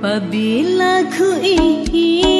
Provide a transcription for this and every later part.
Pabila ku ingin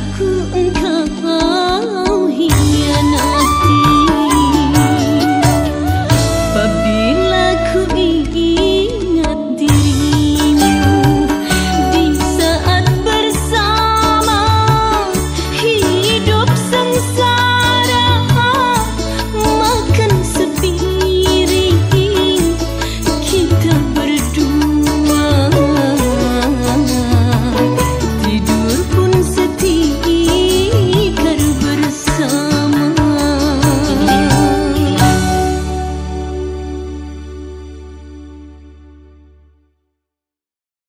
aku engkau